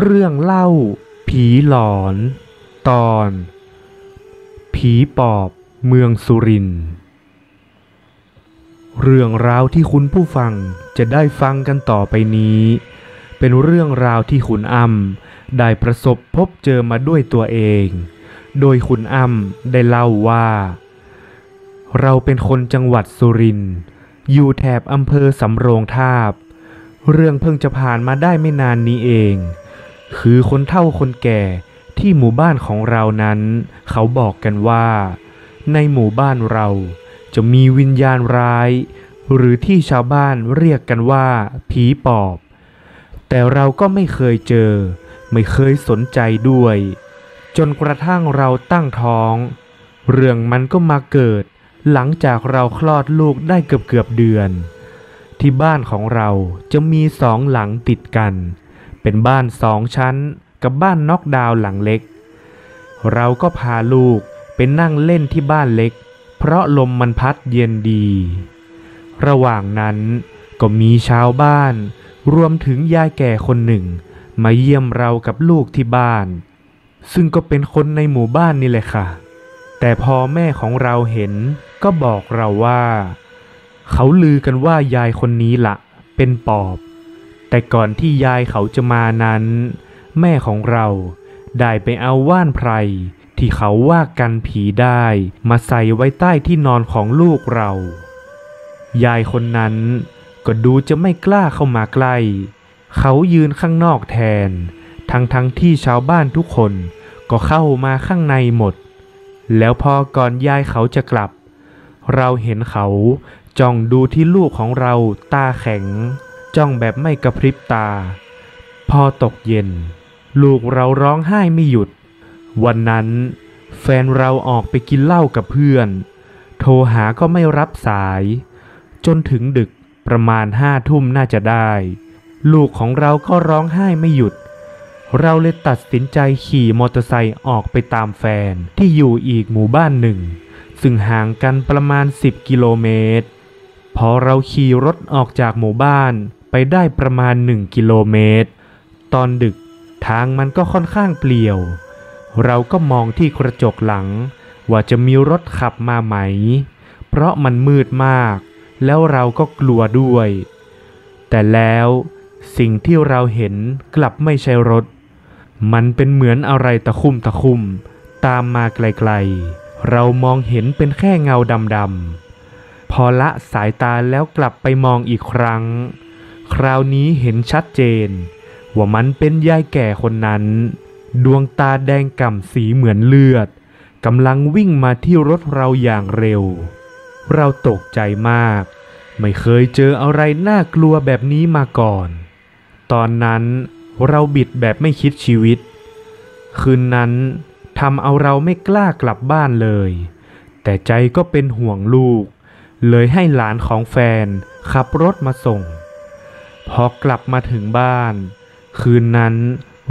เรื่องเล่า ผีหลอน ตอน ผีปอบเมืองสุรินทร์เรื่องราวที่คุณผู้ฟังจะได้ฟังกันต่อไปนี้ เป็นเรื่องราวที่คุณอ้ำได้ประสบพบเจอมาด้วยตัวเอง โดยคุณอ้ำได้เล่าว่า เราเป็นคนจังหวัดสุรินทร์อยู่แถบอำเภอสำโรงทาบ เรื่องเพิ่งจะผ่านมาได้ไม่นานนี้เอง คือคนเฒ่าคนแก่ที่หมู่บ้านของเรานั้น เขาบอกกันว่า ในหมู่บ้านเราจะมีวิญญาณร้าย หรือที่ชาวบ้านเรียกกันว่า ผีปอบ แต่เราก็ไม่เคยเจอ ไม่เคยสนใจด้วย จนกระทั่งเราตั้งท้อง เรื่องมันก็มาเกิด หลังจากเราคลอดลูกได้เกือบเกือบเดือน ที่บ้านของเราจะมีสองหลังติดกัน เป็นบ้านสองชั้นกับบ้านน็อกดาวน์หลังเล็ก เราก็พาลูกไปนั่งเล่นที่บ้านเล็ก เพราะลมมันพัดเย็นดี ระหว่างนั้นก็มีชาวบ้าน รวมถึงยายแก่คนหนึ่ง มาเยี่ยมเรากับลูกที่บ้าน ซึ่งก็เป็นคนในหมู่บ้านนี่แหละค่ะ แต่พอแม่ของเราเห็นก็บอกเราว่า เขาลือกันว่ายายคนนี้ละเป็นปอบ แต่ก่อนที่ยายเขาจะมานั้น แม่ของเราได้ไปเอาว่านไพรที่เขาว่ากันผีได้มาใส่ไว้ใต้ที่นอนของลูกเรา ยายคนนั้นก็ดูจะไม่กล้าเข้ามาใกล้ เขายืนข้างนอกแทน ทั้งทั้งที่ชาวบ้านทุกคนก็เข้ามาข้างในหมด แล้วพอก่อนยายเขาจะกลับ เราเห็นเขาจ้องดูที่ลูกของเราตาแข็ง จ้องแบบไม่กระพริบตา พอตกเย็น ลูกเราร้องไห้ไม่หยุด วันนั้น แฟนเราออกไปกินเหล้ากับเพื่อน โทรหาก็ไม่รับสาย จนถึงดึกประมาณห้าทุ่มน่าจะได้ ลูกของเราก็ร้องไห้ไม่หยุด เราเลยตัดสินใจขี่มอเตอร์ไซค์ออกไปตามแฟนที่อยู่อีกหมู่บ้านหนึ่ง ซึ่งห่างกันประมาณ 10 กิโลเมตรพอเราขี่รถออกจากหมู่บ้าน ไปได้ประมาณ 1 กิโลเมตร ตอนดึกทางมันก็ค่อนข้างเปลี่ยว เราก็มองที่กระจกหลัง ว่าจะมีรถขับมาไหม เพราะมันมืดมาก แล้วเราก็กลัวด้วย แต่แล้วสิ่งที่เราเห็นกลับไม่ใช่รถ มันเป็นเหมือนอะไรตะคุ่มตะคุ่มตามมาไกลๆ เรามองเห็นเป็นแค่เงาดำๆ พอละสายตาแล้วกลับไปมองอีกครั้ง คราวนี้เห็นชัดเจน ว่ามันเป็นยายแก่คนนั้น ดวงตาแดงก่ำสีเหมือนเลือดกำลังวิ่งมาที่รถเราอย่างเร็ว เราตกใจมาก ไม่เคยเจออะไรน่ากลัวแบบนี้มาก่อน ตอนนั้นเราบิดแบบไม่คิดชีวิต คืนนั้นทำเอาเราไม่กล้ากลับบ้านเลย แต่ใจก็เป็นห่วงลูก เลยให้หลานของแฟนขับรถมาส่ง พอกลับมาถึงบ้าน คืนนั้น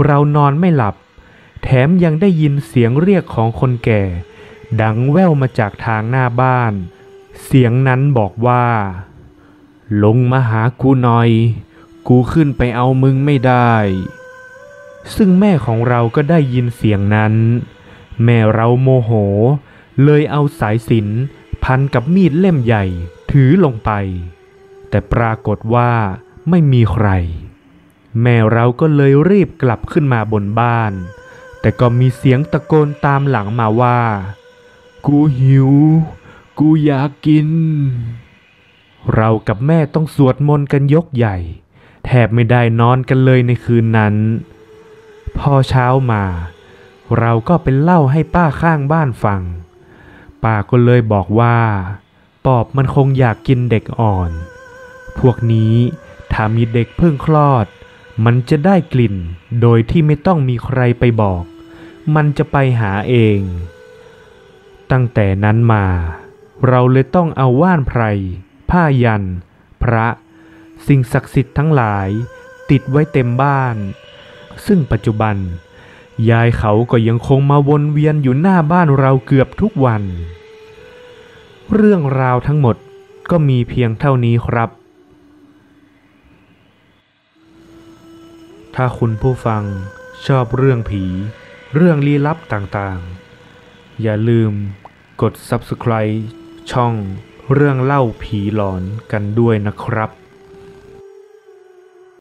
เรานอนไม่หลับ แถมยังได้ยินเสียงเรียกของคนแก่ ดังแว่วมาจากทางหน้าบ้าน เสียงนั้นบอกว่า ลงมาหากูหน่อย กูขึ้นไปเอามึงไม่ได้ ซึ่งแม่ของเราก็ได้ยินเสียงนั้น แม่เราโมโห เลยเอาสายสิญจนพันกับมีดเล่มใหญ่ถือลงไป แต่ปรากฏว่า ไม่มีใคร แม่เราก็เลยรีบกลับขึ้นมาบนบ้าน แต่ก็มีเสียงตะโกนตามหลังมาว่า กูหิว กูอยากกิน เรากับแม่ต้องสวดมนต์กันยกใหญ่ แทบไม่ได้นอนกันเลยในคืนนั้น พอเช้ามา เราก็ไปเล่าให้ป้าข้างบ้านฟัง ป้าก็เลยบอกว่า ปอบมันคงอยากกินเด็กอ่อน พวกนี้ ถ้ามีเด็กเพิ่งคลอด มันจะได้กลิ่นโดยที่ไม่ต้องมีใครไปบอก มันจะไปหาเอง ตั้งแต่นั้นมา เราเลยต้องเอาว่านไพร ผ้ายัน พระ สิ่งศักดิ์สิทธิ์ทั้งหลาย ติดไว้เต็มบ้าน ซึ่งปัจจุบัน ยายเขาก็ยังคงมาวนเวียนอยู่หน้าบ้านเราเกือบทุกวัน เรื่องราวทั้งหมดก็มีเพียงเท่านี้ครับ ถ้าคุณผู้ฟังชอบเรื่องผี เรื่องลี้ลับต่างๆ อย่าลืมกด subscribe ช่องเรื่องเล่าผีหลอนกันด้วยนะครับ